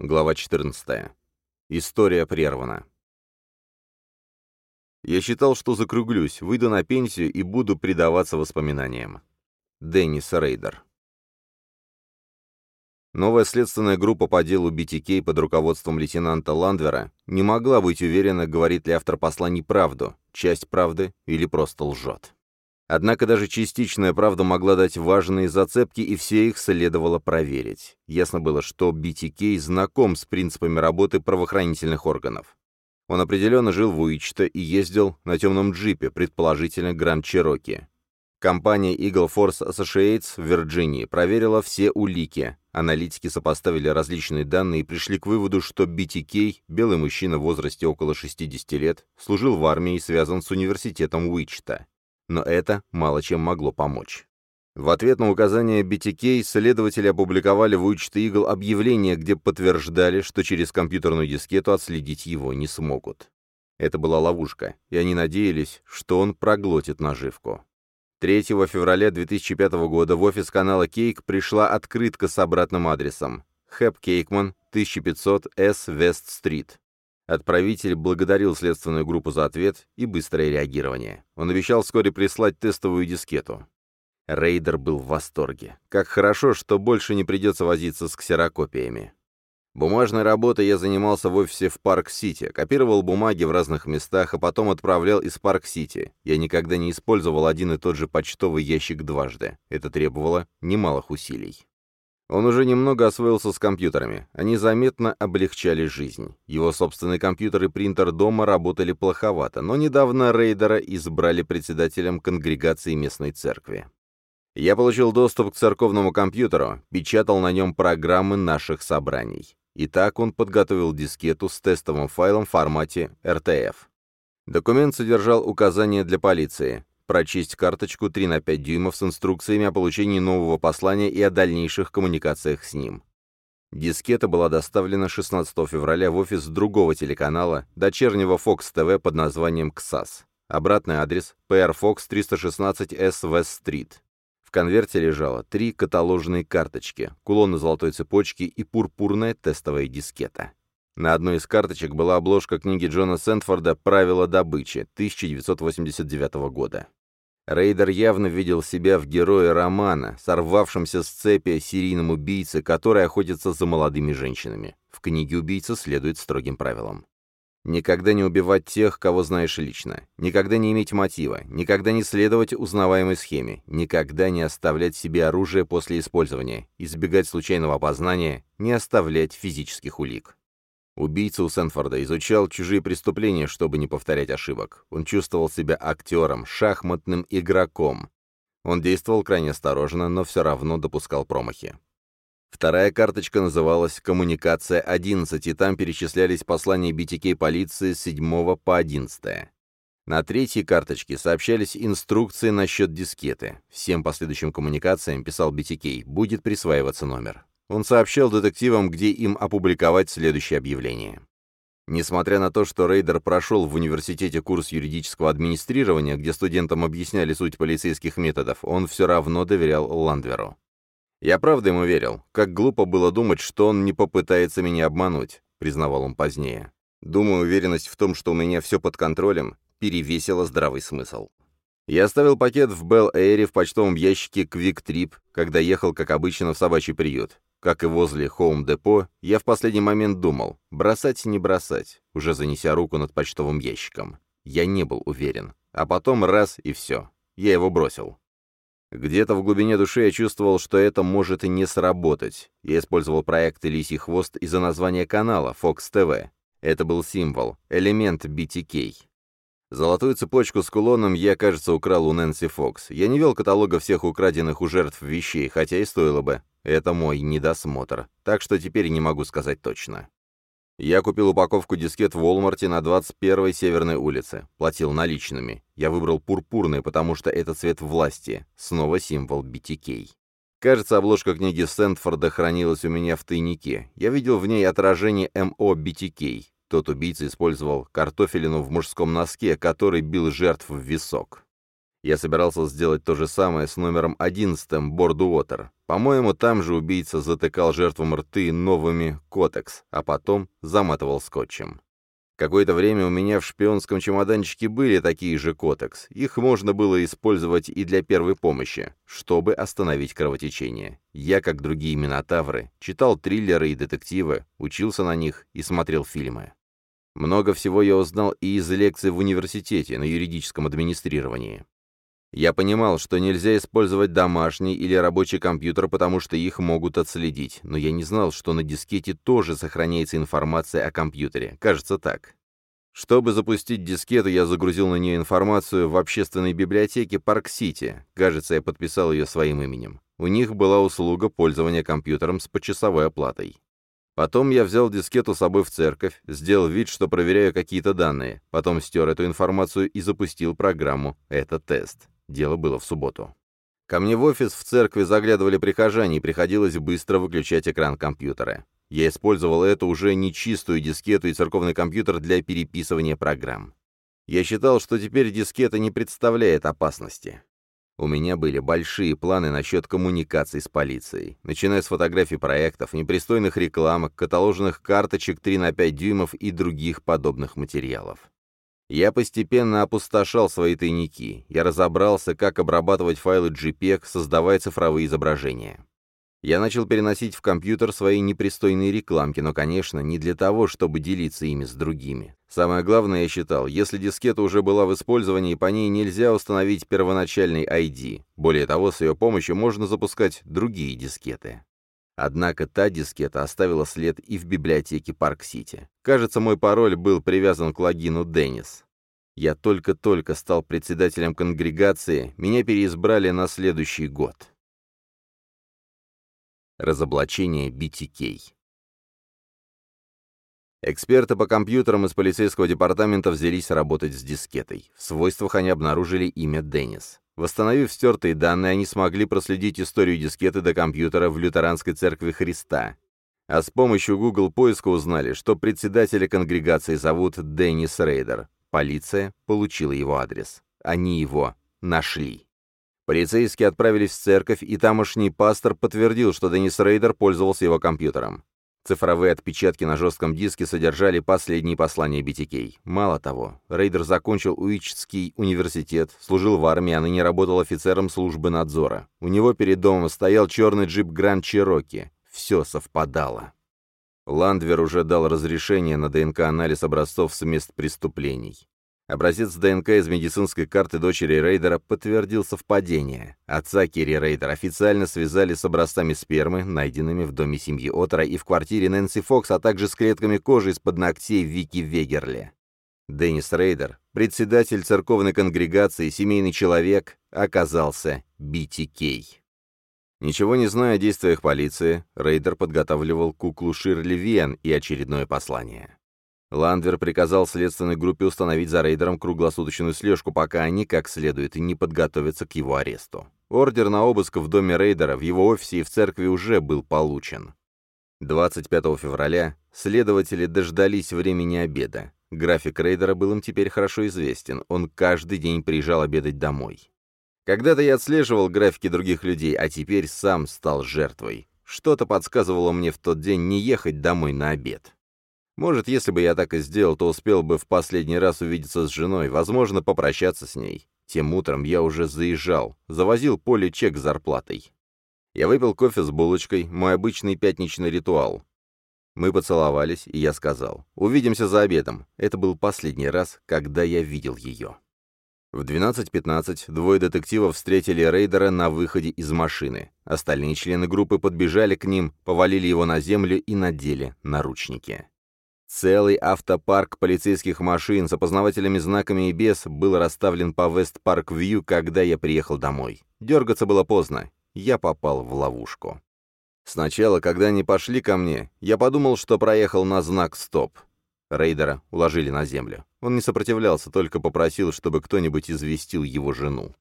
Глава 14. История прервана. Я считал, что закруглюсь, выйду на пенсию и буду предаваться воспоминаниям. Деннис Рейдер. Новая следственная группа по делу BTK под руководством лейтенанта Ландвера не могла быть уверена, говорит ли автор посланий правду, часть правды или просто лжет. Однако даже частичная правда могла дать важные зацепки, и все их следовало проверить. Ясно было, что BTK знаком с принципами работы правоохранительных органов. Он определенно жил в Уичта и ездил на темном джипе, предположительно Гранд Чероки. Компания Eagle Force Associates в Вирджинии проверила все улики. Аналитики сопоставили различные данные и пришли к выводу, что BTK, белый мужчина в возрасте около 60 лет, служил в армии и связан с университетом Уичта но это мало чем могло помочь. В ответ на указание BTK следователи опубликовали в Уичт Eagle объявление, где подтверждали, что через компьютерную дискету отследить его не смогут. Это была ловушка, и они надеялись, что он проглотит наживку. 3 февраля 2005 года в офис канала KAKE пришла открытка с обратным адресом. Хэп Кейкман, 1500 С. Вест-стрит. Отправитель благодарил следственную группу за ответ и быстрое реагирование. Он обещал вскоре прислать тестовую дискету. Рейдер был в восторге. Как хорошо, что больше не придется возиться с ксерокопиями. Бумажной работой я занимался в офисе в Парк-Сити, копировал бумаги в разных местах, а потом отправлял из Парк-Сити. Я никогда не использовал один и тот же почтовый ящик дважды. Это требовало немалых усилий. Он уже немного освоился с компьютерами. Они заметно облегчали жизнь. Его собственный компьютер и принтер дома работали плоховато, но недавно Рейдера избрали председателем конгрегации местной церкви. Я получил доступ к церковному компьютеру, печатал на нем программы наших собраний. И так он подготовил дискету с тестовым файлом в формате RTF. Документ содержал указания для полиции, прочесть карточку 3 на 5 дюймов с инструкциями о получении нового послания и о дальнейших коммуникациях с ним. Дискета была доставлена 16 февраля в офис другого телеканала, дочернего Fox TV под названием «КСАС». Обратный адрес – PR Fox 316 S West Street. В конверте лежало три каталожные карточки, кулон на золотой цепочке и пурпурная тестовая дискета. На одной из карточек была обложка книги Джона Сентфорда «Правила добычи» 1989 года. Рейдер явно видел себя в герое романа, сорвавшемся с цепи серийном убийце, который охотится за молодыми женщинами. В книге убийца следует строгим правилам. Никогда не убивать тех, кого знаешь лично. Никогда не иметь мотива. Никогда не следовать узнаваемой схеме. Никогда не оставлять себе оружие после использования. Избегать случайного опознания. Не оставлять физических улик. Убийца у Сенфорда изучал чужие преступления, чтобы не повторять ошибок. Он чувствовал себя актером, шахматным игроком. Он действовал крайне осторожно, но все равно допускал промахи. Вторая карточка называлась «Коммуникация 11», и там перечислялись послания BTK полиции с 7 по 11. На третьей карточке сообщались инструкции насчет дискеты. Всем последующим коммуникациям, писал BTK, будет присваиваться номер. Он сообщал детективам, где им опубликовать следующее объявление. Несмотря на то, что Рейдер прошел в университете курс юридического администрирования, где студентам объясняли суть полицейских методов, он все равно доверял Ландверу. «Я правда ему верил. Как глупо было думать, что он не попытается меня обмануть», — признавал он позднее. «Думаю, уверенность в том, что у меня все под контролем, перевесила здравый смысл». Я оставил пакет в Белл-Эйре в почтовом ящике QuikTrip, когда ехал, как обычно, в собачий приют. Как и возле Home Depot, я в последний момент думал, бросать не бросать, уже занеся руку над почтовым ящиком. Я не был уверен. А потом раз и все. Я его бросил. Где-то в глубине души я чувствовал, что это может и не сработать. Я использовал проект «Лисий хвост» из-за названия канала Fox TV. Это был символ, элемент BTK. Золотую цепочку с кулоном я, кажется, украл у Нэнси Фокс. Я не вел каталога всех украденных у жертв вещей, хотя и стоило бы. Это мой недосмотр, так что теперь не могу сказать точно. Я купил упаковку дискет в Walmart на 21-й Северной улице. Платил наличными. Я выбрал пурпурный, потому что это цвет власти. Снова символ BTK. Кажется, обложка книги Сентфорда хранилась у меня в тайнике. Я видел в ней отражение МО BTK. Тот убийца использовал картофелину в мужском носке, который бил жертв в висок. Я собирался сделать то же самое с номером 11 Борду Уотер. По-моему, там же убийца затыкал жертвам рты новыми котекс, а потом заматывал скотчем. Какое-то время у меня в шпионском чемоданчике были такие же котекс. Их можно было использовать и для первой помощи, чтобы остановить кровотечение. Я, как другие минотавры, читал триллеры и детективы, учился на них и смотрел фильмы. Много всего я узнал и из лекций в университете на юридическом администрировании. Я понимал, что нельзя использовать домашний или рабочий компьютер, потому что их могут отследить, но я не знал, что на дискете тоже сохраняется информация о компьютере. Кажется так. Чтобы запустить дискету, я загрузил на нее информацию в общественной библиотеке Парк-Сити. Кажется, я подписал ее своим именем. У них была услуга пользования компьютером с почасовой оплатой. Потом я взял дискету с собой в церковь, сделал вид, что проверяю какие-то данные, потом стер эту информацию и запустил программу «Это тест». Дело было в субботу. Ко мне в офис в церкви заглядывали прихожане, и приходилось быстро выключать экран компьютера. Я использовал эту уже нечистую дискету и церковный компьютер для переписывания программ. Я считал, что теперь дискета не представляет опасности. У меня были большие планы насчет коммуникаций с полицией, начиная с фотографий проектов, непристойных рекламок, каталожных карточек 3 на 5 дюймов и других подобных материалов. Я постепенно опустошал свои тайники. Я разобрался, как обрабатывать файлы JPEG, создавая цифровые изображения. Я начал переносить в компьютер свои непристойные рекламки, но, конечно, не для того, чтобы делиться ими с другими. Самое главное, я считал, если дискета уже была в использовании, по ней нельзя установить первоначальный ID. Более того, с ее помощью можно запускать другие дискеты. Однако та дискета оставила след и в библиотеке Парк-Сити. Кажется, мой пароль был привязан к логину Деннис. Я только-только стал председателем конгрегации, меня переизбрали на следующий год. Разоблачение BTK Эксперты по компьютерам из полицейского департамента взялись работать с дискетой. В свойствах они обнаружили имя Деннис. Восстановив стертые данные, они смогли проследить историю дискеты до компьютера в Лютеранской церкви Христа. А с помощью Google поиска узнали, что председателя конгрегации зовут Деннис Рейдер. Полиция получила его адрес. Они его нашли. Полицейские отправились в церковь, и тамошний пастор подтвердил, что Деннис Рейдер пользовался его компьютером. Цифровые отпечатки на жестком диске содержали последние послания BTK. Мало того, Рейдер закончил Уичитский университет, служил в армии, а ныне работал офицером службы надзора. У него перед домом стоял черный джип Grand Cherokee. Все совпадало. Ландвер уже дал разрешение на ДНК-анализ образцов с мест преступлений. Образец ДНК из медицинской карты дочери Рейдера подтвердил совпадение. Отца Керри Рейдера официально связали с образцами спермы, найденными в доме семьи Отера и в квартире Нэнси Фокс, а также с клетками кожи из-под ногтей Вики Вегерли. Деннис Рейдер, председатель церковной конгрегации «Семейный человек», оказался BTK. Ничего не зная о действиях полиции, Рейдер подготавливал куклу Ширли Вен и очередное послание. Ландвер приказал следственной группе установить за рейдером круглосуточную слежку, пока они, как следует, не подготовятся к его аресту. Ордер на обыск в доме рейдера, в его офисе и в церкви уже был получен. 25 февраля следователи дождались времени обеда. График рейдера был им теперь хорошо известен, он каждый день приезжал обедать домой. Когда-то я отслеживал графики других людей, а теперь сам стал жертвой. Что-то подсказывало мне в тот день не ехать домой на обед. Может, если бы я так и сделал, то успел бы в последний раз увидеться с женой, возможно, попрощаться с ней. Тем утром я уже заезжал, завозил поле чек с зарплатой. Я выпил кофе с булочкой, мой обычный пятничный ритуал. Мы поцеловались, и я сказал, «Увидимся за обедом». Это был последний раз, когда я видел ее. В 12.15 двое детективов встретили рейдера на выходе из машины. Остальные члены группы подбежали к ним, повалили его на землю и надели наручники. Целый автопарк полицейских машин с опознавательными знаками и без был расставлен по Вест-Парк-Вью, когда я приехал домой. Дергаться было поздно. Я попал в ловушку. Сначала, когда они пошли ко мне, я подумал, что проехал на знак «Стоп». Рейдера уложили на землю. Он не сопротивлялся, только попросил, чтобы кто-нибудь известил его жену.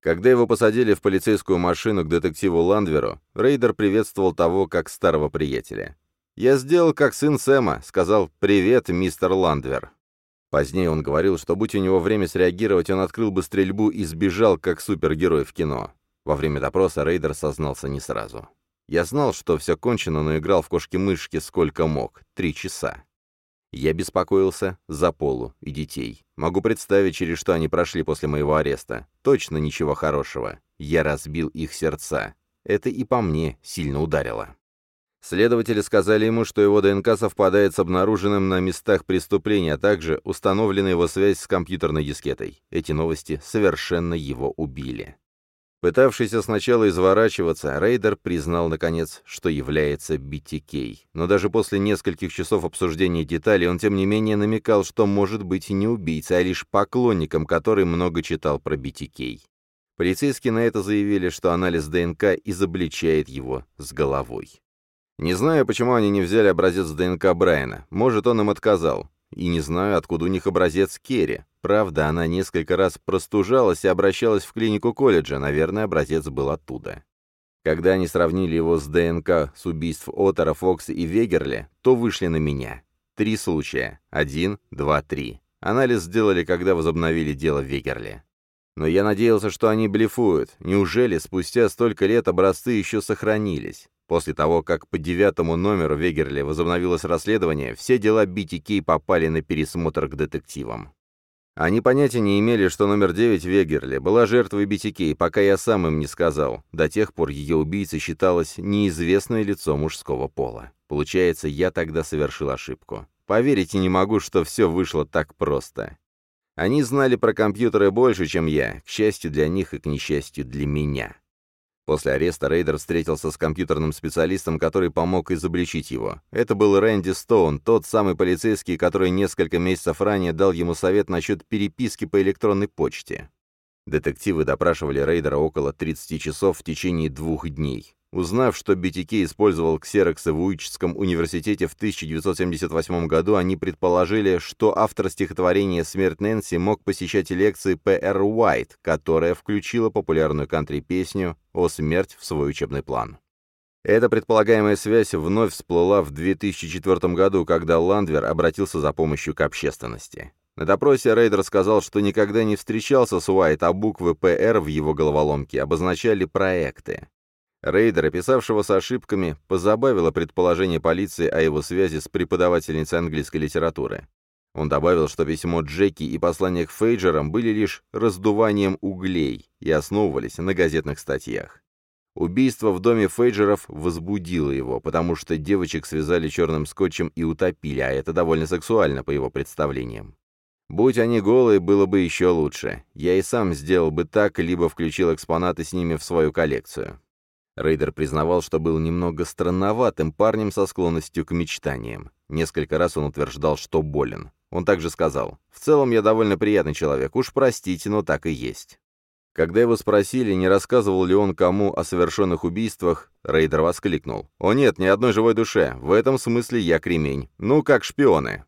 Когда его посадили в полицейскую машину к детективу Ландверу, Рейдер приветствовал того как старого приятеля. «Я сделал, как сын Сэма», — сказал «Привет, мистер Ландвер». Позднее он говорил, что будь у него время среагировать, он открыл бы стрельбу и сбежал, как супергерой в кино. Во время допроса Рейдер сознался не сразу. Я знал, что все кончено, но играл в кошки-мышки сколько мог. Три часа. Я беспокоился за Полу и детей. Могу представить, через что они прошли после моего ареста. Точно ничего хорошего. Я разбил их сердца. Это и по мне сильно ударило. Следователи сказали ему, что его ДНК совпадает с обнаруженным на местах преступления, а также установлена его связь с компьютерной дискетой. Эти новости совершенно его убили. Пытавшийся сначала изворачиваться, Рейдер признал, наконец, что является BTK. Но даже после нескольких часов обсуждения деталей он, тем не менее, намекал, что может быть не убийцей, а лишь поклонником, который много читал про BTK. Полицейские на это заявили, что анализ ДНК изобличает его с головой. Не знаю, почему они не взяли образец ДНК Брайана. Может, он им отказал. И не знаю, откуда у них образец Керри. Правда, она несколько раз простужалась и обращалась в клинику колледжа, наверное, образец был оттуда. Когда они сравнили его с ДНК с убийств Оттера, Фокса и Вегерли, то вышли на меня. Три случая. Один, два, три. Анализ сделали, когда возобновили дело Вегерли. Но я надеялся, что они блефуют. Неужели спустя столько лет образцы еще сохранились? После того, как по девятому номеру Вегерли возобновилось расследование, все дела BTK попали на пересмотр к детективам. Они понятия не имели, что номер девять Вегерли была жертвой BTK, пока я сам им не сказал. До тех пор ее убийцей считалось неизвестное лицо мужского пола. Получается, я тогда совершил ошибку. Поверить не могу, что все вышло так просто. Они знали про компьютеры больше, чем я, к счастью для них и к несчастью для меня. После ареста Рейдер встретился с компьютерным специалистом, который помог изобличить его. Это был Рэнди Стоун, тот самый полицейский, который несколько месяцев ранее дал ему совет насчет переписки по электронной почте. Детективы допрашивали Рейдера около 30 часов в течение двух дней. Узнав, что BTK использовал ксероксы в Уичитском университете в 1978 году, они предположили, что автор стихотворения «Смерть Нэнси» мог посещать лекции П.Р. Уайт, которая включила популярную кантри-песню «О смерть» в свой учебный план. Эта предполагаемая связь вновь всплыла в 2004 году, когда Ландвер обратился за помощью к общественности. На допросе Рейдер сказал, что никогда не встречался с Уайт, а буквы «ПР» в его головоломке обозначали проекты. Рейдера, писавшего с ошибками, позабавило предположение полиции о его связи с преподавательницей английской литературы. Он добавил, что письмо Джеки и послание к Фейджерам были лишь раздуванием углей и основывались на газетных статьях. Убийство в доме Фейджеров возбудило его, потому что девочек связали черным скотчем и утопили, а это довольно сексуально, по его представлениям. Будь они голые, было бы еще лучше. Я и сам сделал бы так, либо включил экспонаты с ними в свою коллекцию. Рейдер признавал, что был немного странноватым парнем со склонностью к мечтаниям. Несколько раз он утверждал, что болен. Он также сказал, «В целом я довольно приятный человек, уж простите, но так и есть». Когда его спросили, не рассказывал ли он кому о совершенных убийствах, Рейдер воскликнул. «О нет, ни одной живой душе. В этом смысле я кремень. Ну, как шпионы».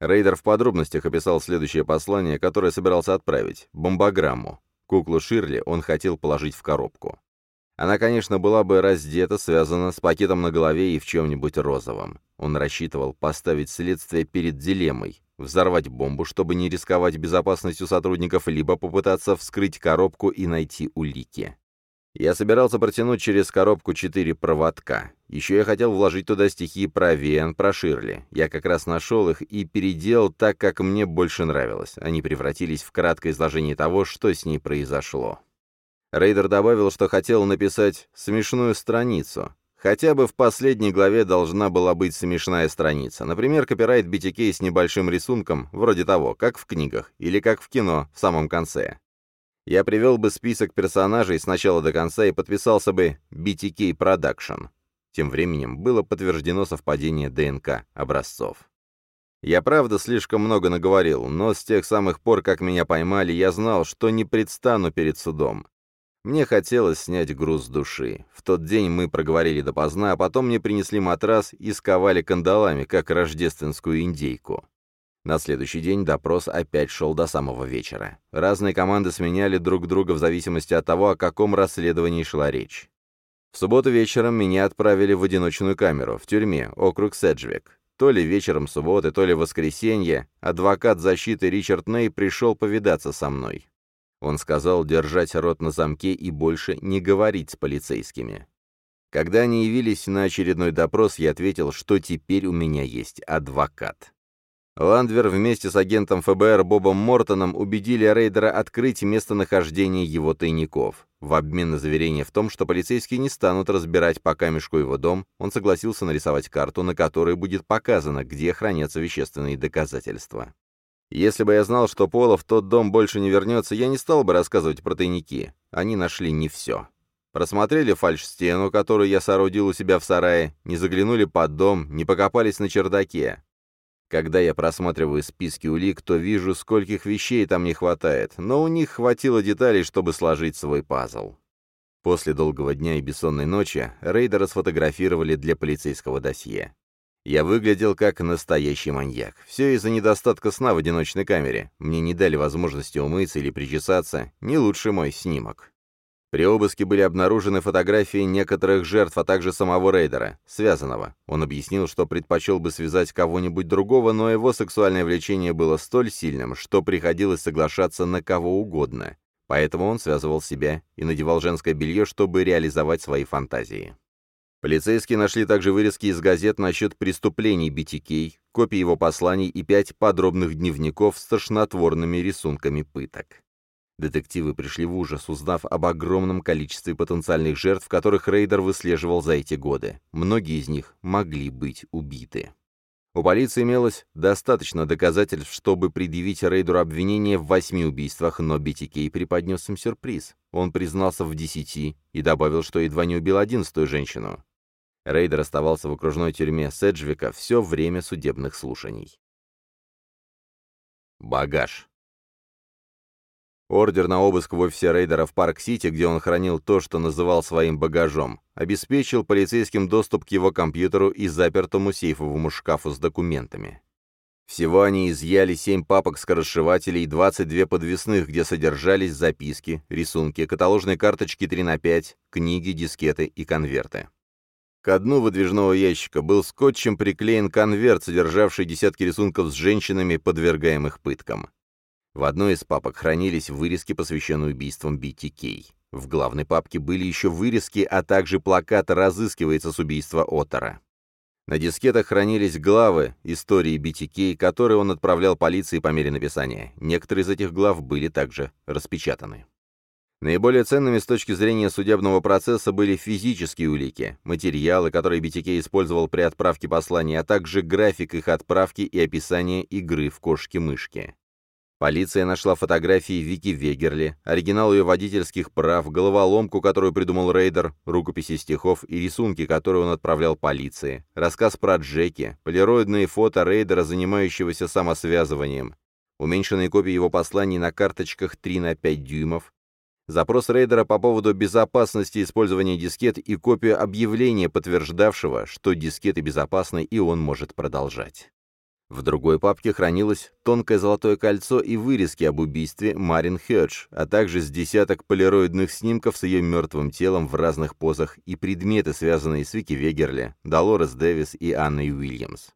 Рейдер в подробностях описал следующее послание, которое собирался отправить — бомбограмму. Куклу Ширли он хотел положить в коробку. Она, конечно, была бы раздета, связана с пакетом на голове и в чем-нибудь розовом. Он рассчитывал поставить следствие перед дилеммой, взорвать бомбу, чтобы не рисковать безопасностью сотрудников, либо попытаться вскрыть коробку и найти улики. Я собирался протянуть через коробку четыре проводка. Еще я хотел вложить туда стихи про Вен, про Ширли. Я как раз нашел их и переделал так, как мне больше нравилось. Они превратились в краткое изложение того, что с ней произошло. Рейдер добавил, что хотел написать смешную страницу. Хотя бы в последней главе должна была быть смешная страница. Например, копирайт BTK с небольшим рисунком, вроде того, как в книгах, или как в кино, в самом конце. Я привел бы список персонажей с начала до конца и подписался бы BTK Production. Тем временем было подтверждено совпадение ДНК образцов. Я правда слишком много наговорил, но с тех самых пор, как меня поймали, я знал, что не предстану перед судом. Мне хотелось снять груз с души. В тот день мы проговорили допоздна, а потом мне принесли матрас и сковали кандалами, как рождественскую индейку. На следующий день допрос опять шел до самого вечера. Разные команды сменяли друг друга в зависимости от того, о каком расследовании шла речь. В субботу вечером меня отправили в одиночную камеру, в тюрьме, округ Седжвик. то ли вечером субботы, то ли воскресенье, адвокат защиты Ричард Ней пришел повидаться со мной. Он сказал держать рот на замке и больше не говорить с полицейскими. Когда они явились на очередной допрос, я ответил, что теперь у меня есть адвокат. Ландвер вместе с агентом ФБР Бобом Мортоном убедили рейдера открыть местонахождение его тайников. В обмен на заверение в том, что полицейские не станут разбирать по камешку его дом, он согласился нарисовать карту, на которой будет показано, где хранятся вещественные доказательства. Если бы я знал, что Пола в тот дом больше не вернется, я не стал бы рассказывать про тайники. Они нашли не все. Просмотрели фальш-стену, которую я соорудил у себя в сарае, не заглянули под дом, не покопались на чердаке. Когда я просматриваю списки улик, то вижу, скольких вещей там не хватает, но у них хватило деталей, чтобы сложить свой пазл. После долгого дня и бессонной ночи рейдера сфотографировали для полицейского досье. Я выглядел как настоящий маньяк. Все из-за недостатка сна в одиночной камере. Мне не дали возможности умыться или причесаться. Не лучший мой снимок. При обыске были обнаружены фотографии некоторых жертв, а также самого рейдера, связанного. Он объяснил, что предпочел бы связать кого-нибудь другого, но его сексуальное влечение было столь сильным, что приходилось соглашаться на кого угодно. Поэтому он связывал себя и надевал женское белье, чтобы реализовать свои фантазии. Полицейские нашли также вырезки из газет насчет преступлений BTK, копии его посланий и пять подробных дневников с тошнотворными рисунками пыток. Детективы пришли в ужас, узнав об огромном количестве потенциальных жертв, которых Рейдер выслеживал за эти годы. Многие из них могли быть убиты. У полиции имелось достаточно доказательств, чтобы предъявить Рейдеру обвинение в восьми убийствах, но BTK преподнес им сюрприз. Он признался в десяти и добавил, что едва не убил одиннадцатую женщину. Рейдер оставался в окружной тюрьме Седжвика все время судебных слушаний. Багаж. Ордер на обыск в офисе Рейдера в Парк-Сити, где он хранил то, что называл своим багажом, обеспечил полицейским доступ к его компьютеру и запертому сейфовому шкафу с документами. Всего они изъяли 7 папок скоросшивателей и 22 подвесных, где содержались записки, рисунки, каталожные карточки 3 на 5, книги, дискеты и конверты. К дну выдвижного ящика был скотчем приклеен конверт, содержавший десятки рисунков с женщинами, подвергаемых пыткам. В одной из папок хранились вырезки, посвященные убийствам BTK. В главной папке были еще вырезки, а также плакат «Разыскивается с убийства Оттера». На дискетах хранились главы истории BTK, которые он отправлял полиции по мере написания. Некоторые из этих глав были также распечатаны. Наиболее ценными с точки зрения судебного процесса были физические улики, материалы, которые BTK использовал при отправке посланий, а также график их отправки и описание игры в кошки-мышки. Полиция нашла фотографии Вики Вегерли, оригинал ее водительских прав, головоломку, которую придумал Рейдер, рукописи стихов и рисунки, которые он отправлял полиции, рассказ про Джеки, полароидные фото Рейдера, занимающегося самосвязыванием, уменьшенные копии его посланий на карточках 3 на 5 дюймов, запрос Рейдера по поводу безопасности использования дискет и копию объявления, подтверждавшего, что дискеты безопасны и он может продолжать. В другой папке хранилось тонкое золотое кольцо и вырезки об убийстве Марин Хедж, а также с десяток полироидных снимков с ее мертвым телом в разных позах и предметы, связанные с Вики Вегерли, Долорес Дэвис и Анной Уильямс.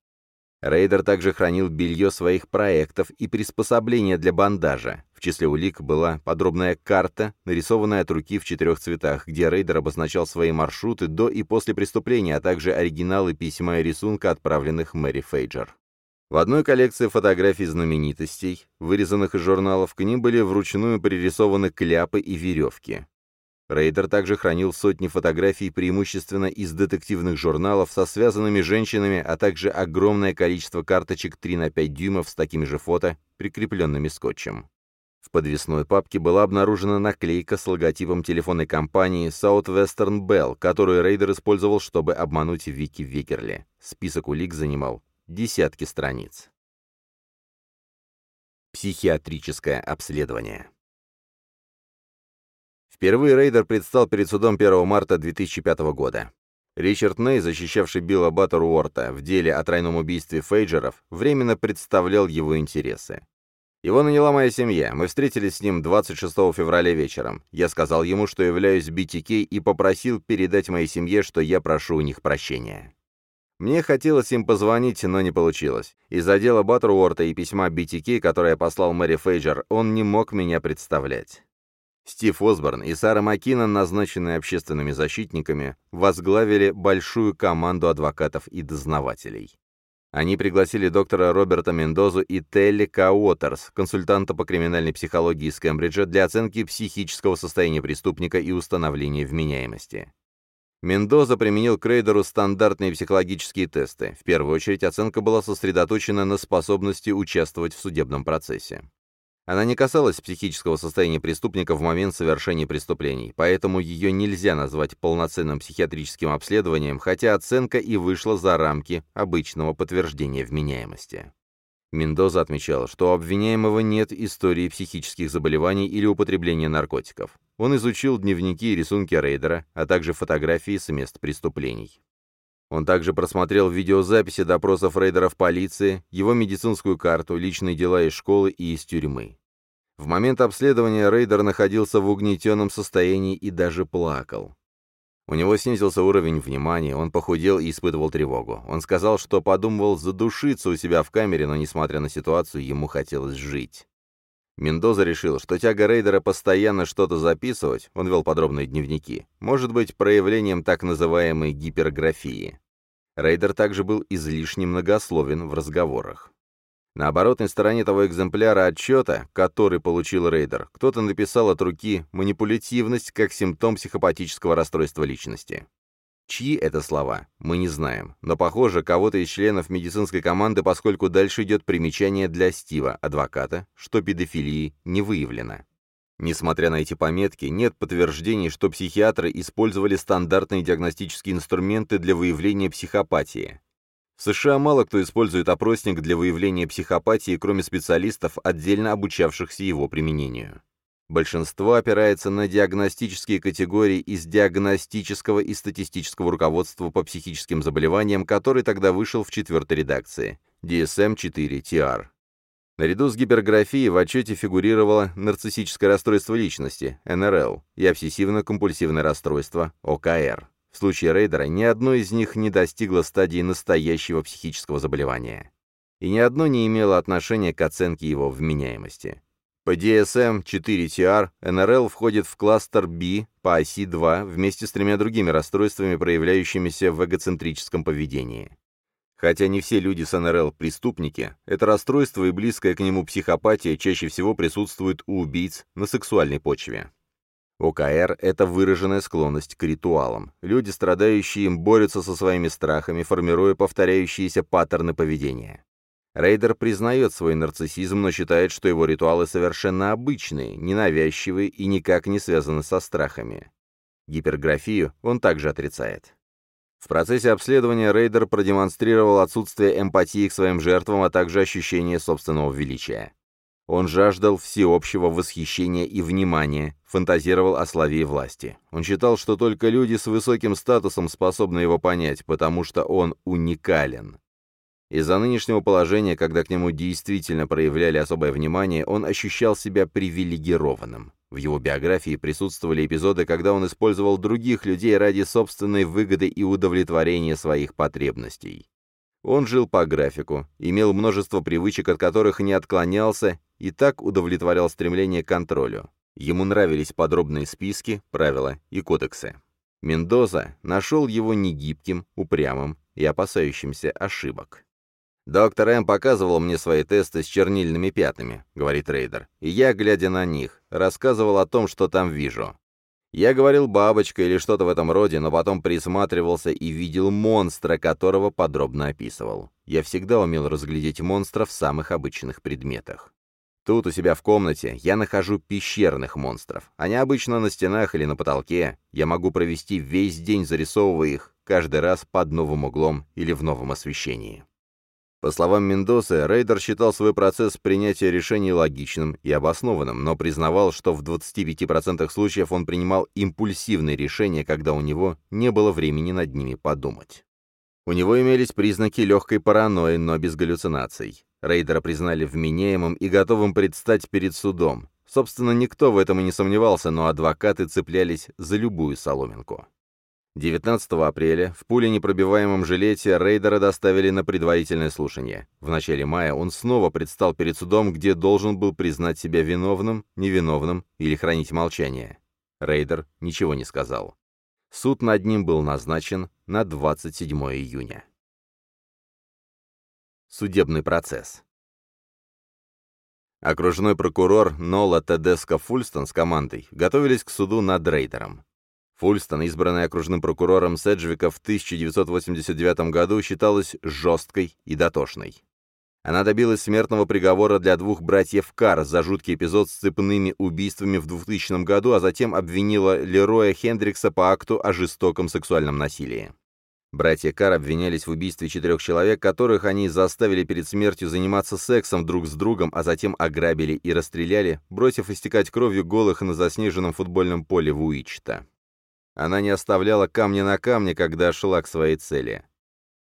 Рейдер также хранил белье своих проектов и приспособления для бандажа. В числе улик была подробная карта, нарисованная от руки в четырех цветах, где Рейдер обозначал свои маршруты до и после преступления, а также оригиналы письма и рисунка, отправленных Мэри Фейджер. В одной коллекции фотографий знаменитостей, вырезанных из журналов, к ним были вручную пририсованы кляпы и веревки. Рейдер также хранил сотни фотографий преимущественно из детективных журналов со связанными женщинами, а также огромное количество карточек 3 на 5 дюймов с такими же фото, прикрепленными скотчем. В подвесной папке была обнаружена наклейка с логотипом телефонной компании Southwestern Bell, которую Рейдер использовал, чтобы обмануть Вики Вегерли. Список улик занимал десятки страниц. Психиатрическое обследование. Впервые Рейдер предстал перед судом 1 марта 2005 года. Ричард Ней, защищавший Билла Баттеруорта в деле о тройном убийстве Фейджеров, временно представлял его интересы. Его наняла моя семья. Мы встретились с ним 26 февраля вечером. Я сказал ему, что являюсь BTK и попросил передать моей семье, что я прошу у них прощения. Мне хотелось им позвонить, но не получилось. Из-за дела Баттеруорта и письма BTK, которое послал Мэри Фейджер, он не мог меня представлять. Стив Осборн и Сара Маккинон, назначенные общественными защитниками, возглавили большую команду адвокатов и дознавателей. Они пригласили доктора Роберта Мендозу и Телли Кауотерс, консультанта по криминальной психологии из Кембриджа, для оценки психического состояния преступника и установления вменяемости. Мендоза применил к Рейдеру стандартные психологические тесты. В первую очередь оценка была сосредоточена на способности участвовать в судебном процессе. Она не касалась психического состояния преступника в момент совершения преступлений, поэтому ее нельзя назвать полноценным психиатрическим обследованием, хотя оценка и вышла за рамки обычного подтверждения вменяемости. Мендоза отмечал, что у обвиняемого нет истории психических заболеваний или употребления наркотиков. Он изучил дневники и рисунки рейдера, а также фотографии с мест преступлений. Он также просмотрел видеозаписи допросов рейдеров полиции, его медицинскую карту, личные дела из школы и из тюрьмы. В момент обследования рейдер находился в угнетенном состоянии и даже плакал. У него снизился уровень внимания, он похудел и испытывал тревогу. Он сказал, что подумывал задушиться у себя в камере, но, несмотря на ситуацию, ему хотелось жить. Мендоза решил, что тяга рейдера постоянно что-то записывать, он вел подробные дневники, может быть проявлением так называемой гиперграфии. Рейдер также был излишне многословен в разговорах. На оборотной стороне того экземпляра отчета, который получил рейдер, кто-то написал от руки «манипулятивность как симптом психопатического расстройства личности». Чьи это слова, мы не знаем, но, похоже, кого-то из членов медицинской команды, поскольку дальше идет примечание для Стива, адвоката, что педофилии не выявлено. Несмотря на эти пометки, нет подтверждений, что психиатры использовали стандартные диагностические инструменты для выявления психопатии. В США мало кто использует опросник для выявления психопатии, кроме специалистов, отдельно обучавшихся его применению. Большинство опирается на диагностические категории из диагностического и статистического руководства по психическим заболеваниям, который тогда вышел в четвертой редакции, DSM-4-TR. Наряду с гиперграфией в отчете фигурировало нарциссическое расстройство личности, НРЛ, и обсессивно-компульсивное расстройство, ОКР. В случае Рейдера ни одно из них не достигло стадии настоящего психического заболевания. И ни одно не имело отношения к оценке его вменяемости. По DSM-4TR НРЛ входит в кластер B по оси 2 вместе с тремя другими расстройствами, проявляющимися в эгоцентрическом поведении. Хотя не все люди с НРЛ – преступники, это расстройство и близкая к нему психопатия чаще всего присутствует у убийц на сексуальной почве. ОКР – это выраженная склонность к ритуалам. Люди, страдающие им, борются со своими страхами, формируя повторяющиеся паттерны поведения. Рейдер признает свой нарциссизм, но считает, что его ритуалы совершенно обычные, ненавязчивые и никак не связаны со страхами. Гиперграфию он также отрицает. В процессе обследования Рейдер продемонстрировал отсутствие эмпатии к своим жертвам, а также ощущение собственного величия. Он жаждал всеобщего восхищения и внимания, фантазировал о славе и власти. Он считал, что только люди с высоким статусом способны его понять, потому что он уникален. Из-за нынешнего положения, когда к нему действительно проявляли особое внимание, он ощущал себя привилегированным. В его биографии присутствовали эпизоды, когда он использовал других людей ради собственной выгоды и удовлетворения своих потребностей. Он жил по графику, имел множество привычек, от которых не отклонялся, и так удовлетворял стремление к контролю. Ему нравились подробные списки, правила и кодексы. Мендоза нашел его негибким, упрямым и опасающимся ошибок. «Доктор М показывал мне свои тесты с чернильными пятнами», — говорит Рейдер, «и я, глядя на них, рассказывал о том, что там вижу. Я говорил «бабочка» или что-то в этом роде, но потом присматривался и видел монстра, которого подробно описывал. Я всегда умел разглядеть монстра в самых обычных предметах. Тут у себя в комнате я нахожу пещерных монстров. Они обычно на стенах или на потолке. Я могу провести весь день, зарисовывая их, каждый раз под новым углом или в новом освещении. По словам Мендоса, Рейдер считал свой процесс принятия решений логичным и обоснованным, но признавал, что в 25% случаев он принимал импульсивные решения, когда у него не было времени над ними подумать. У него имелись признаки легкой паранойи, но без галлюцинаций. Рейдера признали вменяемым и готовым предстать перед судом. Собственно, никто в этом и не сомневался, но адвокаты цеплялись за любую соломинку. 19 апреля в пуленепробиваемом жилете Рейдера доставили на предварительное слушание. В начале мая он снова предстал перед судом, где должен был признать себя виновным, невиновным или хранить молчание. Рейдер ничего не сказал. Суд над ним был назначен на 27 июня. Судебный процесс. Окружной прокурор Нола Тедеско Фульстон с командой готовились к суду над Рейдером. Фульстон, избранная окружным прокурором Седжвика в 1989 году, считалась жесткой и дотошной. Она добилась смертного приговора для двух братьев Кар за жуткий эпизод с цепными убийствами в 2000 году, а затем обвинила Лероя Хендрикса по акту о жестоком сексуальном насилии. Братья Кар обвинялись в убийстве четырех человек, которых они заставили перед смертью заниматься сексом друг с другом, а затем ограбили и расстреляли, бросив истекать кровью голых на заснеженном футбольном поле в Уичта. Она не оставляла камня на камне, когда шла к своей цели.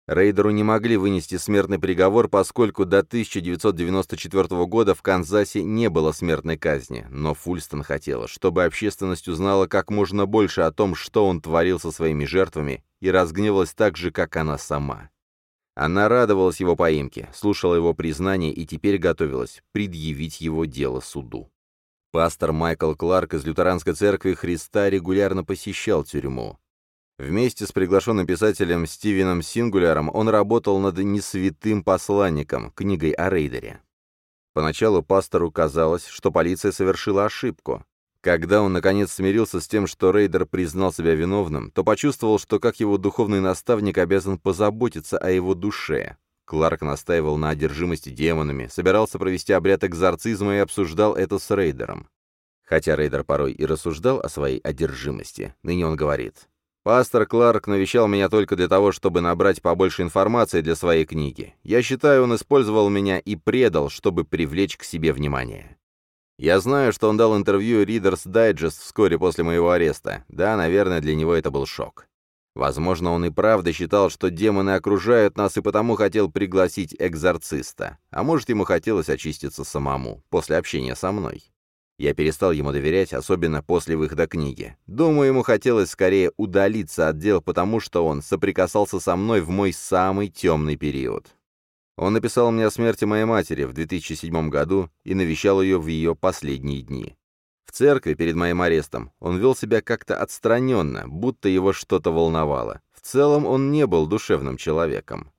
Рейдеру не могли вынести смертный приговор, поскольку до 1994 года в Канзасе не было смертной казни, но Фульстон хотела, чтобы общественность узнала как можно больше о том, что он творил со своими жертвами, и разгневалась так же, как она сама. Она радовалась его поимке, слушала его признание и теперь готовилась предъявить его дело суду. Пастор Майкл Кларк из лютеранской церкви Христа регулярно посещал тюрьму. Вместе с приглашенным писателем Стивеном Сингуляром он работал над «Несвятым посланником», книгой о рейдере. Поначалу пастору казалось, что полиция совершила ошибку. Когда он, наконец, смирился с тем, что рейдер признал себя виновным, то почувствовал, что как его духовный наставник обязан позаботиться о его душе, Кларк настаивал на одержимости демонами, собирался провести обряд экзорцизма и обсуждал это с Рейдером. Хотя Рейдер порой и рассуждал о своей одержимости, ныне он говорит, «Пастор Кларк навещал меня только для того, чтобы набрать побольше информации для своей книги. Я считаю, он использовал меня и предал, чтобы привлечь к себе внимание». Я знаю, что он дал интервью Reader's Digest вскоре после моего ареста. Да, наверное, для него это был шок. Возможно, он и правда считал, что демоны окружают нас, и потому хотел пригласить экзорциста. А может, ему хотелось очиститься самому, после общения со мной. Я перестал ему доверять, особенно после выхода книги. Думаю, ему хотелось скорее удалиться от дел, потому что он соприкасался со мной в мой самый темный период. Он написал мне о смерти моей матери в 2007 году и навещал ее в ее последние дни. В церкви перед моим арестом он вел себя как-то отстраненно, будто его что-то волновало. В целом он не был душевным человеком.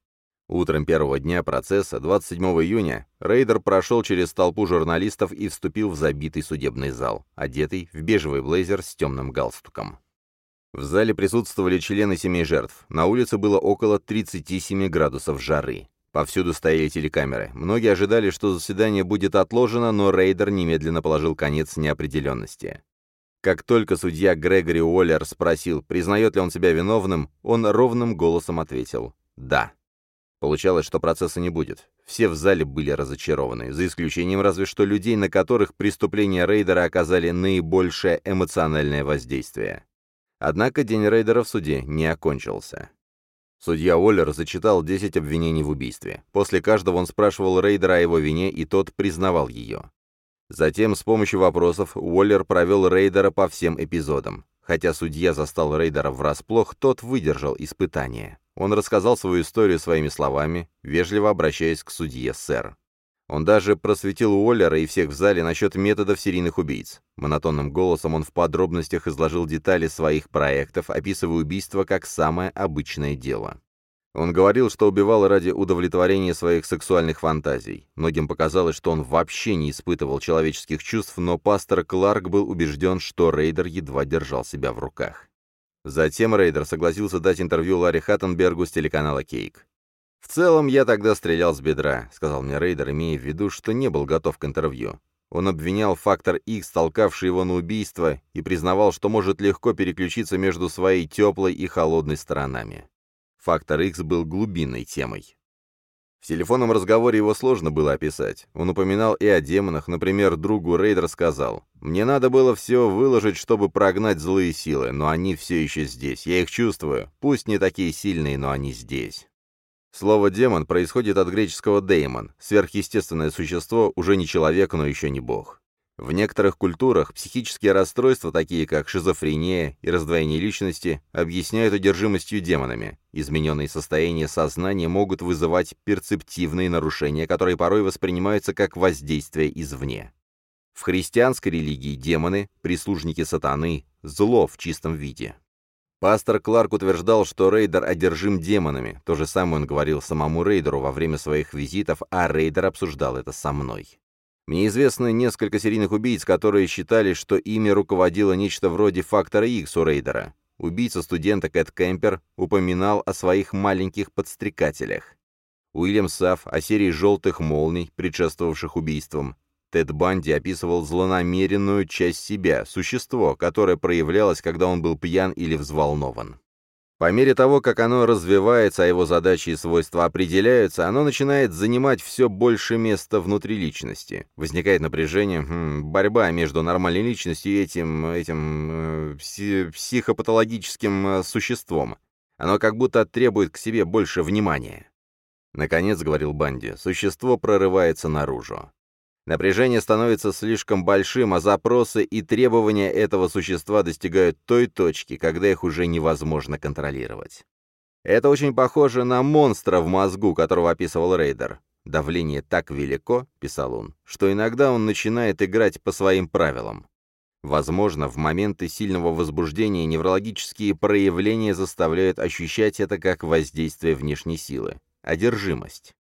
Утром первого дня процесса, 27 июня, Рейдер прошел через толпу журналистов и вступил в забитый судебный зал, одетый в бежевый блейзер с темным галстуком. В зале присутствовали члены семей жертв. На улице было около 37 градусов жары. Повсюду стояли телекамеры. Многие ожидали, что заседание будет отложено, но Рейдер немедленно положил конец неопределенности. Как только судья Грегори Уоллер спросил, признает ли он себя виновным, он ровным голосом ответил «да». Получалось, что процесса не будет. Все в зале были разочарованы, за исключением разве что людей, на которых преступления Рейдера оказали наибольшее эмоциональное воздействие. Однако день Рейдера в суде не окончился. Судья Уоллер зачитал 10 обвинений в убийстве. После каждого он спрашивал Рейдера о его вине, и тот признавал ее. Затем с помощью вопросов Уоллер провел Рейдера по всем эпизодам. Хотя судья застал Рейдера врасплох, тот выдержал испытание. Он рассказал свою историю своими словами, вежливо обращаясь к судье «сэр». Он даже просветил Уоллера и всех в зале насчет методов серийных убийц. Монотонным голосом он в подробностях изложил детали своих проектов, описывая убийство как самое обычное дело. Он говорил, что убивал ради удовлетворения своих сексуальных фантазий. Многим показалось, что он вообще не испытывал человеческих чувств, но пастор Кларк был убежден, что Рейдер едва держал себя в руках. Затем Рейдер согласился дать интервью Ларри Хаттенбергу с телеканала «KAKE». «В целом, я тогда стрелял с бедра», — сказал мне Рейдер, имея в виду, что не был готов к интервью. Он обвинял фактор X, толкавший его на убийство, и признавал, что может легко переключиться между своей теплой и холодной сторонами. Фактор X был глубинной темой. В телефонном разговоре его сложно было описать. Он упоминал и о демонах, например, другу Рейдер сказал, «Мне надо было все выложить, чтобы прогнать злые силы, но они все еще здесь, я их чувствую, пусть не такие сильные, но они здесь». Слово «демон» происходит от греческого «деймон», сверхъестественное существо, уже не человек, но еще не бог. В некоторых культурах психические расстройства, такие как шизофрения и раздвоение личности, объясняют одержимостью демонами. Измененные состояния сознания могут вызывать перцептивные нарушения, которые порой воспринимаются как воздействие извне. В христианской религии демоны, прислужники сатаны, зло в чистом виде. Пастор Кларк утверждал, что Рейдер одержим демонами. То же самое он говорил самому Рейдеру во время своих визитов, а Рейдер обсуждал это со мной. Мне известно несколько серийных убийц, которые считали, что ими руководило нечто вроде фактора X у Рейдера. Убийца студенток Эд Кемпер упоминал о своих маленьких подстрекателях. Уильям Сафф о серии «желтых молний», предшествовавших убийствам. Тед Банди описывал злонамеренную часть себя, существо, которое проявлялось, когда он был пьян или взволнован. По мере того, как оно развивается, а его задачи и свойства определяются, оно начинает занимать все больше места внутри личности. Возникает напряжение, хм, борьба между нормальной личностью и этим, этим э, психопатологическим э, существом. Оно как будто требует к себе больше внимания. Наконец, говорил Банди, существо прорывается наружу. Напряжение становится слишком большим, а запросы и требования этого существа достигают той точки, когда их уже невозможно контролировать. Это очень похоже на монстра в мозгу, которого описывал Рейдер. Давление так велико, писал он, что иногда он начинает играть по своим правилам. Возможно, в моменты сильного возбуждения неврологические проявления заставляют ощущать это как воздействие внешней силы, одержимость.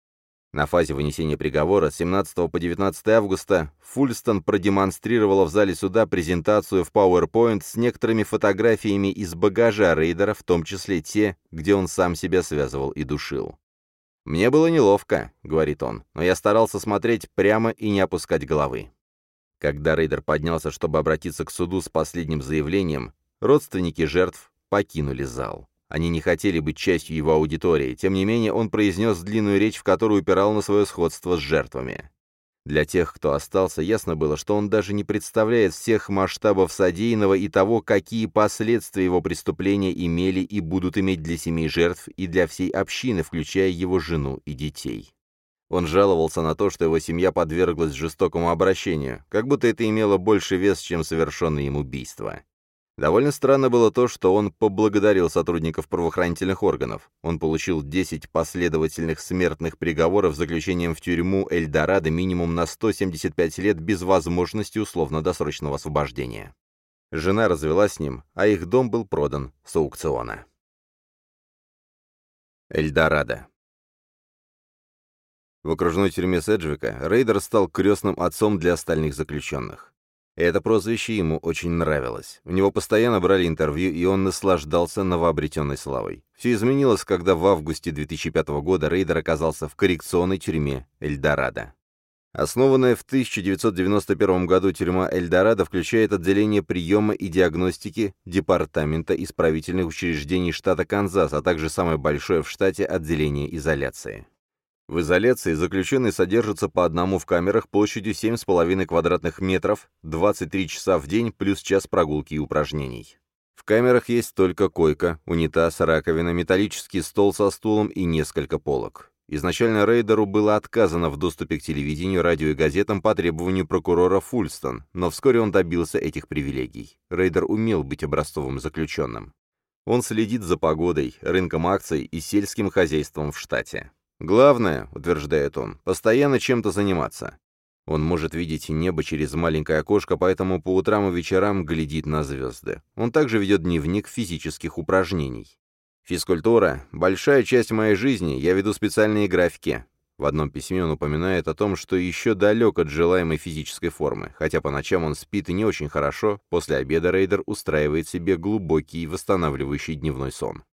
На фазе вынесения приговора с 17 по 19 августа Фульстон продемонстрировала в зале суда презентацию в PowerPoint с некоторыми фотографиями из багажа рейдера, в том числе те, где он сам себя связывал и душил. «Мне было неловко», — говорит он, — «но я старался смотреть прямо и не опускать головы». Когда рейдер поднялся, чтобы обратиться к суду с последним заявлением, родственники жертв покинули зал. Они не хотели быть частью его аудитории, тем не менее он произнес длинную речь, в которую упирал на свое сходство с жертвами. Для тех, кто остался, ясно было, что он даже не представляет всех масштабов содеянного и того, какие последствия его преступления имели и будут иметь для семей жертв и для всей общины, включая его жену и детей. Он жаловался на то, что его семья подверглась жестокому обращению, как будто это имело больше вес, чем совершенное им убийство. Довольно странно было то, что он поблагодарил сотрудников правоохранительных органов. Он получил 10 последовательных смертных приговоров с заключением в тюрьму Эльдорадо минимум на 175 лет без возможности условно-досрочного освобождения. Жена развелась с ним, а их дом был продан с аукциона. Эльдорадо. В окружной тюрьме Седжвика Рейдер стал крестным отцом для остальных заключенных. Это прозвище ему очень нравилось. У него постоянно брали интервью, и он наслаждался новообретенной славой. Все изменилось, когда в августе 2005 года Рейдер оказался в коррекционной тюрьме Эльдорадо. Основанная в 1991 году тюрьма Эльдорадо включает отделение приема и диагностики Департамента исправительных учреждений штата Канзас, а также самое большое в штате отделение изоляции. В изоляции заключенные содержатся по одному в камерах площадью 7,5 квадратных метров, 23 часа в день плюс час прогулки и упражнений. В камерах есть только койка, унитаз, раковина, металлический стол со стулом и несколько полок. Изначально Рейдеру было отказано в доступе к телевидению, радио и газетам по требованию прокурора Фульстон, но вскоре он добился этих привилегий. Рейдер умел быть образцовым заключенным. Он следит за погодой, рынком акций и сельским хозяйством в штате. Главное, утверждает он, постоянно чем-то заниматься. Он может видеть небо через маленькое окошко, поэтому по утрам и вечерам глядит на звезды. Он также ведет дневник физических упражнений. Физкультура – большая часть моей жизни, я веду специальные графики. В одном письме он упоминает о том, что еще далек от желаемой физической формы, хотя по ночам он спит и не очень хорошо, после обеда рейдер устраивает себе глубокий восстанавливающий дневной сон.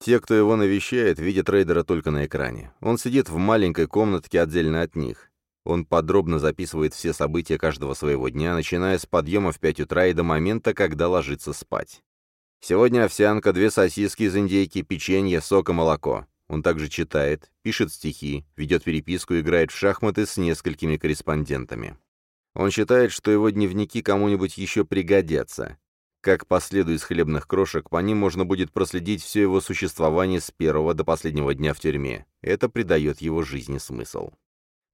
Те, кто его навещает, видят рейдера только на экране. Он сидит в маленькой комнатке отдельно от них. Он подробно записывает все события каждого своего дня, начиная с подъема в 5 утра и до момента, когда ложится спать. Сегодня овсянка, две сосиски из индейки, печенье, сок и молоко. Он также читает, пишет стихи, ведет переписку, играет в шахматы с несколькими корреспондентами. Он считает, что его дневники кому-нибудь еще пригодятся. Как по следу из хлебных крошек, по ним можно будет проследить все его существование с первого до последнего дня в тюрьме. Это придает его жизни смысл.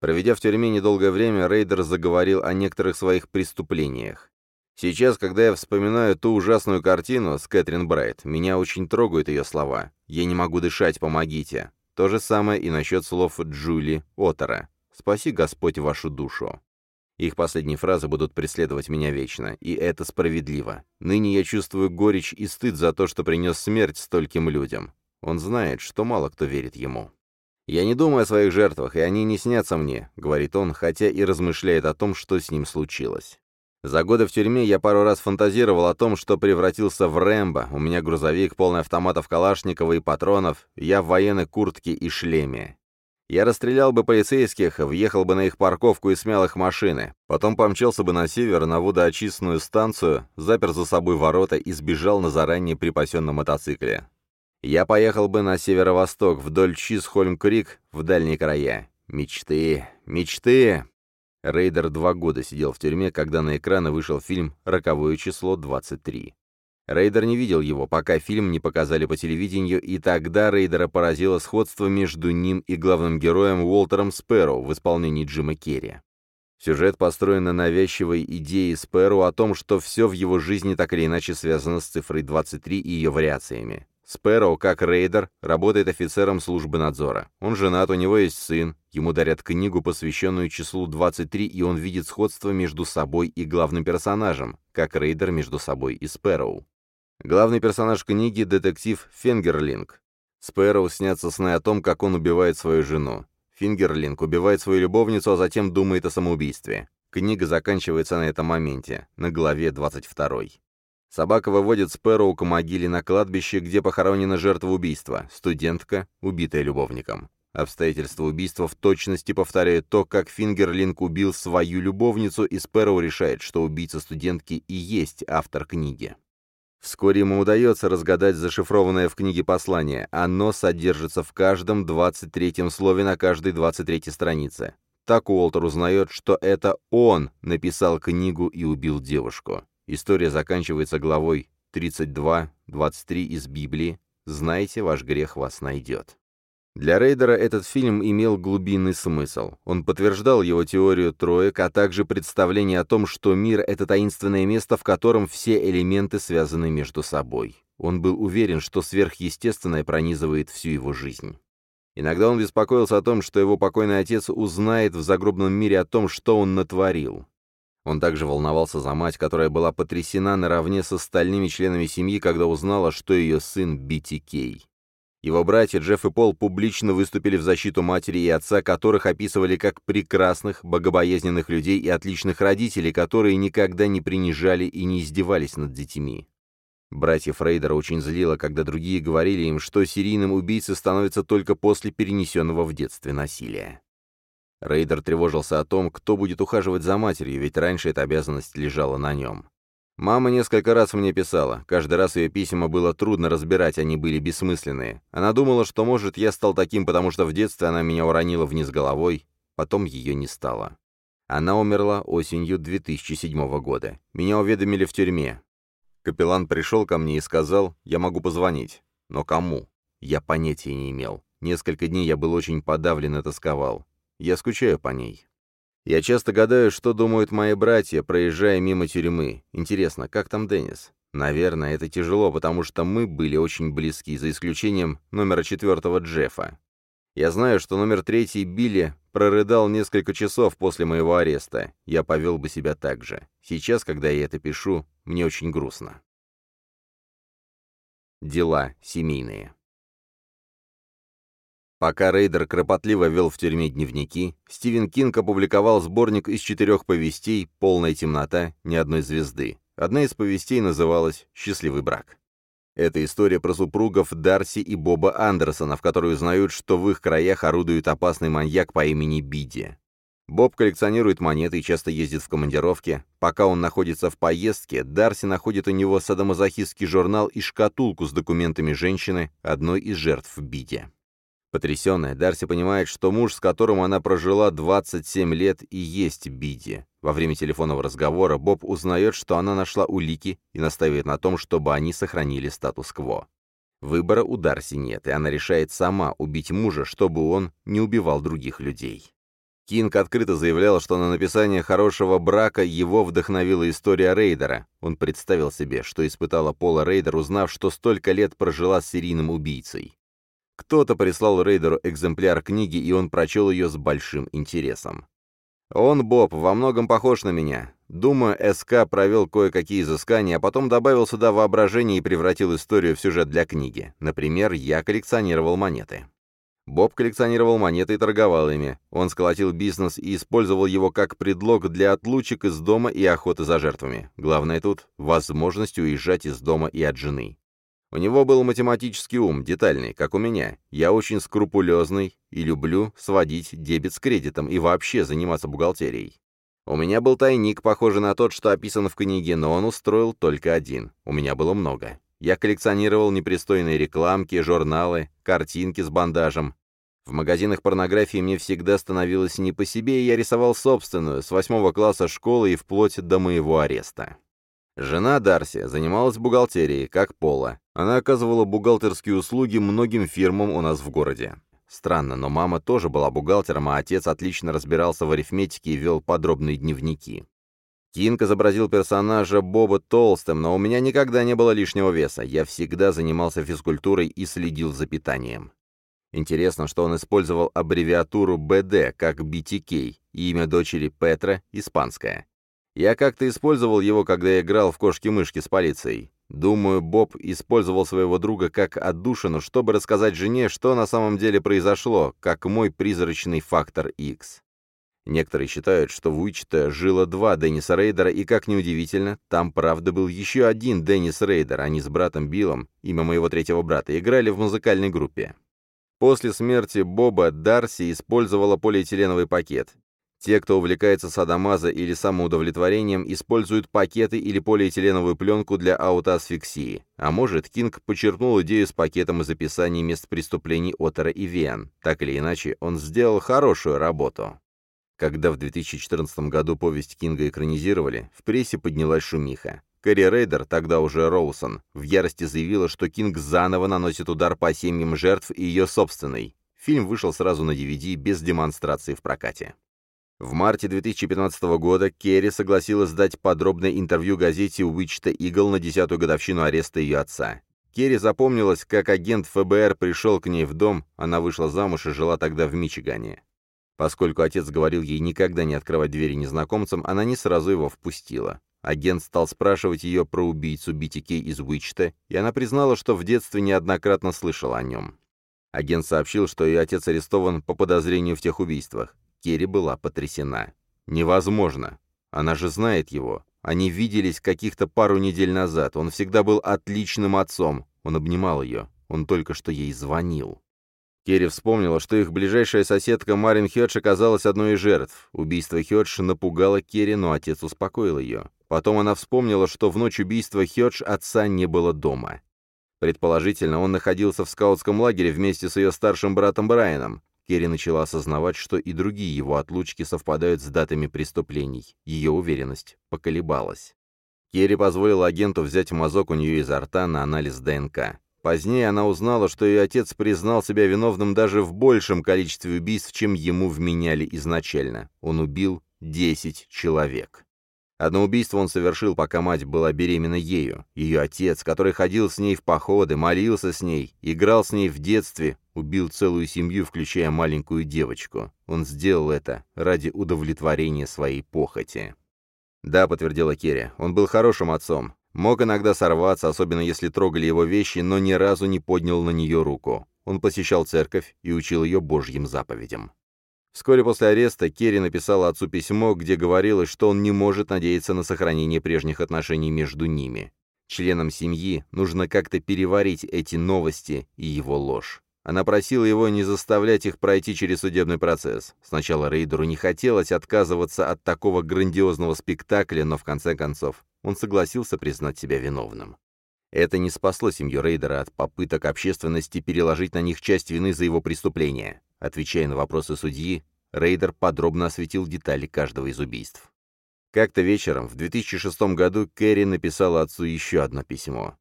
Проведя в тюрьме недолгое время, Рейдер заговорил о некоторых своих преступлениях. Сейчас, когда я вспоминаю ту ужасную картину с Кэтрин Брайт, меня очень трогают ее слова. «Я не могу дышать, помогите». То же самое и насчет слов Джули Оттера. «Спаси Господь вашу душу». Их последние фразы будут преследовать меня вечно, и это справедливо. Ныне я чувствую горечь и стыд за то, что принес смерть стольким людям. Он знает, что мало кто верит ему. «Я не думаю о своих жертвах, и они не снятся мне», — говорит он, хотя и размышляет о том, что с ним случилось. За годы в тюрьме я пару раз фантазировал о том, что превратился в Рэмбо, у меня грузовик, полный автоматов Калашникова и патронов, я в военной куртке и шлеме. Я расстрелял бы полицейских, въехал бы на их парковку и смял их машины. Потом помчался бы на север, на водоочистную станцию, запер за собой ворота и сбежал на заранее припасенном мотоцикле. Я поехал бы на северо-восток, вдоль Чисхольм-Крик, в дальние края. Мечты, мечты! Рейдер два года сидел в тюрьме, когда на экраны вышел фильм «Роковое число 23». Рейдер не видел его, пока фильм не показали по телевидению, и тогда Рейдера поразило сходство между ним и главным героем Уолтером Спэроу в исполнении Джима Керри. Сюжет построен на навязчивой идее Спэроу о том, что все в его жизни так или иначе связано с цифрой 23 и ее вариациями. Спэроу, как рейдер, работает офицером службы надзора. Он женат, у него есть сын, ему дарят книгу, посвященную числу 23, и он видит сходство между собой и главным персонажем, как рейдер между собой и Спэроу. Главный персонаж книги — детектив Фингерлинг. Спэроу снятся сны о том, как он убивает свою жену. Фингерлинг убивает свою любовницу, а затем думает о самоубийстве. Книга заканчивается на этом моменте, на главе 22. Собака выводит Спэроу к могиле на кладбище, где похоронена жертва убийства, студентка, убитая любовником. Обстоятельства убийства в точности повторяют то, как Фингерлинг убил свою любовницу, и Спэроу решает, что убийца студентки и есть автор книги. Вскоре ему удается разгадать зашифрованное в книге послание. Оно содержится в каждом 23-м слове на каждой 23-й странице. Так Уолтер узнает, что это он написал книгу и убил девушку. История заканчивается главой 32-23 из Библии «Знайте, ваш грех вас найдет». Для Рейдера этот фильм имел глубинный смысл. Он подтверждал его теорию троек, а также представление о том, что мир — это таинственное место, в котором все элементы связаны между собой. Он был уверен, что сверхъестественное пронизывает всю его жизнь. Иногда он беспокоился о том, что его покойный отец узнает в загробном мире о том, что он натворил. Он также волновался за мать, которая была потрясена наравне с остальными членами семьи, когда узнала, что ее сын BTK. Его братья Джефф и Пол публично выступили в защиту матери и отца, которых описывали как прекрасных, богобоязненных людей и отличных родителей, которые никогда не принижали и не издевались над детьми. Братьев Рейдера очень злило, когда другие говорили им, что серийным убийцей становятся только после перенесенного в детстве насилия. Рейдер тревожился о том, кто будет ухаживать за матерью, ведь раньше эта обязанность лежала на нем. Мама несколько раз мне писала. Каждый раз ее письма было трудно разбирать, они были бессмысленные. Она думала, что, может, я стал таким, потому что в детстве она меня уронила вниз головой, потом ее не стало. Она умерла осенью 2007 года. Меня уведомили в тюрьме. Капеллан пришел ко мне и сказал, я могу позвонить. Но кому? Я понятия не имел. Несколько дней я был очень подавлен и тосковал. Я скучаю по ней. Я часто гадаю, что думают мои братья, проезжая мимо тюрьмы. Интересно, как там Деннис? Наверное, это тяжело, потому что мы были очень близки, за исключением номера четвертого Джеффа. Я знаю, что номер третий Билли прорыдал несколько часов после моего ареста. Я повел бы себя так же. Сейчас, когда я это пишу, мне очень грустно. Дела семейные. Пока Рейдер кропотливо вел в тюрьме дневники, Стивен Кинг опубликовал сборник из четырех повестей «Полная темнота. Ни одной звезды». Одна из повестей называлась «Счастливый брак». Это история про супругов Дарси и Боба Андерсона, которые узнают, что в их краях орудует опасный маньяк по имени Биди. Боб коллекционирует монеты и часто ездит в командировки. Пока он находится в поездке, Дарси находит у него садомазохистский журнал и шкатулку с документами женщины, одной из жертв Биди. Потрясенная, Дарси понимает, что муж, с которым она прожила 27 лет, и есть Биди. Во время телефонного разговора Боб узнает, что она нашла улики и настаивает на том, чтобы они сохранили статус-кво. Выбора у Дарси нет, и она решает сама убить мужа, чтобы он не убивал других людей. Кинг открыто заявлял, что на написание «Хорошего брака» его вдохновила история Рейдера. Он представил себе, что испытала Пола Рейдер, узнав, что столько лет прожила с серийным убийцей. Кто-то прислал Рейдеру экземпляр книги, и он прочел ее с большим интересом. Он, Боб, во многом похож на меня. Думаю, СК провел кое-какие изыскания, а потом добавил сюда воображение и превратил историю в сюжет для книги. Например, я коллекционировал монеты. Боб коллекционировал монеты и торговал ими. Он сколотил бизнес и использовал его как предлог для отлучек из дома и охоты за жертвами. Главное тут — возможность уезжать из дома и от жены. У него был математический ум, детальный, как у меня. Я очень скрупулезный и люблю сводить дебет с кредитом и вообще заниматься бухгалтерией. У меня был тайник, похожий на тот, что описан в книге, но он устроил только один. У меня было много. Я коллекционировал непристойные рекламки, журналы, картинки с бандажем. В магазинах порнографии мне всегда становилось не по себе, и я рисовал собственную, с восьмого класса школы и вплоть до моего ареста. Жена Дарси занималась бухгалтерией, как Пола. Она оказывала бухгалтерские услуги многим фирмам у нас в городе. Странно, но мама тоже была бухгалтером, а отец отлично разбирался в арифметике и вел подробные дневники. Кинг изобразил персонажа Боба толстым, но у меня никогда не было лишнего веса. Я всегда занимался физкультурой и следил за питанием. Интересно, что он использовал аббревиатуру БД, как BTK, и имя дочери Петра — испанское. Я как-то использовал его, когда играл в кошки-мышки с полицией. Думаю, Боб использовал своего друга как отдушину, чтобы рассказать жене, что на самом деле произошло, как мой призрачный фактор X. Некоторые считают, что в Уичите жило два Денниса Рейдера, и, как ни удивительно, там, правда, был еще один Деннис Рейдер, они с братом Биллом, имя моего третьего брата, играли в музыкальной группе. После смерти Боба Дарси использовала полиэтиленовый пакет. Те, кто увлекается садомазо или самоудовлетворением, используют пакеты или полиэтиленовую пленку для аутоасфиксии. А может, Кинг почерпнул идею с пакетом из описаний мест преступлений Отеро и Вен. Так или иначе, он сделал хорошую работу. Когда в 2014 году повесть Кинга экранизировали, в прессе поднялась шумиха. Кэрри Рейдер, тогда уже Роусон, в ярости заявила, что Кинг заново наносит удар по семьям жертв и ее собственной. Фильм вышел сразу на DVD без демонстрации в прокате. В марте 2015 года Керри согласилась дать подробное интервью газете Wichita Eagle на десятую годовщину ареста ее отца. Керри запомнилась, как агент ФБР пришел к ней в дом, она вышла замуж и жила тогда в Мичигане. Поскольку отец говорил ей никогда не открывать двери незнакомцам, она не сразу его впустила. Агент стал спрашивать ее про убийцу BTK из Уичта, и она признала, что в детстве неоднократно слышала о нем. Агент сообщил, что ее отец арестован по подозрению в тех убийствах. Керри была потрясена. «Невозможно. Она же знает его. Они виделись каких-то пару недель назад. Он всегда был отличным отцом. Он обнимал ее. Он только что ей звонил». Керри вспомнила, что их ближайшая соседка Марин Хедж оказалась одной из жертв. Убийство Хедж напугало Керри, но отец успокоил ее. Потом она вспомнила, что в ночь убийства Хедж отца не было дома. Предположительно, он находился в скаутском лагере вместе с ее старшим братом Брайаном. Керри начала осознавать, что и другие его отлучки совпадают с датами преступлений. Ее уверенность поколебалась. Керри позволила агенту взять мазок у нее изо рта на анализ ДНК. Позднее она узнала, что ее отец признал себя виновным даже в большем количестве убийств, чем ему вменяли изначально. Он убил 10 человек. Одно убийство он совершил, пока мать была беременна ею. Ее отец, который ходил с ней в походы, молился с ней, играл с ней в детстве, убил целую семью, включая маленькую девочку. Он сделал это ради удовлетворения своей похоти. «Да», — подтвердила Керри, — «он был хорошим отцом. Мог иногда сорваться, особенно если трогали его вещи, но ни разу не поднял на нее руку. Он посещал церковь и учил ее божьим заповедям. Вскоре после ареста Керри написала отцу письмо, где говорилось, что он не может надеяться на сохранение прежних отношений между ними. Членам семьи нужно как-то переварить эти новости и его ложь. Она просила его не заставлять их пройти через судебный процесс. Сначала Рейдеру не хотелось отказываться от такого грандиозного спектакля, но в конце концов он согласился признать себя виновным. Это не спасло семью Рейдера от попыток общественности переложить на них часть вины за его преступление. Отвечая на вопросы судьи, Рейдер подробно осветил детали каждого из убийств. Как-то вечером, в 2006 году, Кэрри написала отцу еще одно письмо.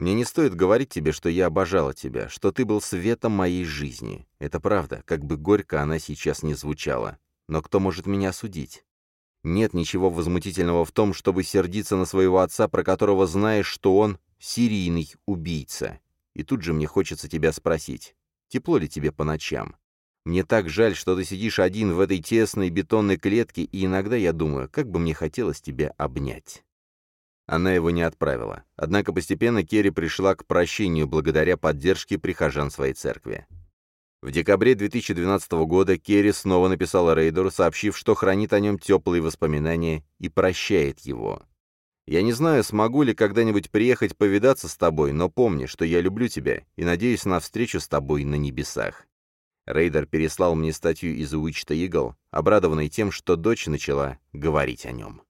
«Мне не стоит говорить тебе, что я обожала тебя, что ты был светом моей жизни. Это правда, как бы горько она сейчас не звучала. но кто может меня судить? Нет ничего возмутительного в том, чтобы сердиться на своего отца, про которого знаешь, что он серийный убийца. И тут же мне хочется тебя спросить, тепло ли тебе по ночам? Мне так жаль, что ты сидишь один в этой тесной бетонной клетке, и иногда я думаю, как бы мне хотелось тебя обнять. Она его не отправила. Однако постепенно Керри пришла к прощению благодаря поддержке прихожан своей церкви. В декабре 2012 года Керри снова написала Рейдеру, сообщив, что хранит о нем теплые воспоминания и прощает его. «Я не знаю, смогу ли когда-нибудь приехать повидаться с тобой, но помни, что я люблю тебя и надеюсь на встречу с тобой на небесах». Рейдер переслал мне статью из Уичта Игл, обрадованный тем, что дочь начала говорить о нем.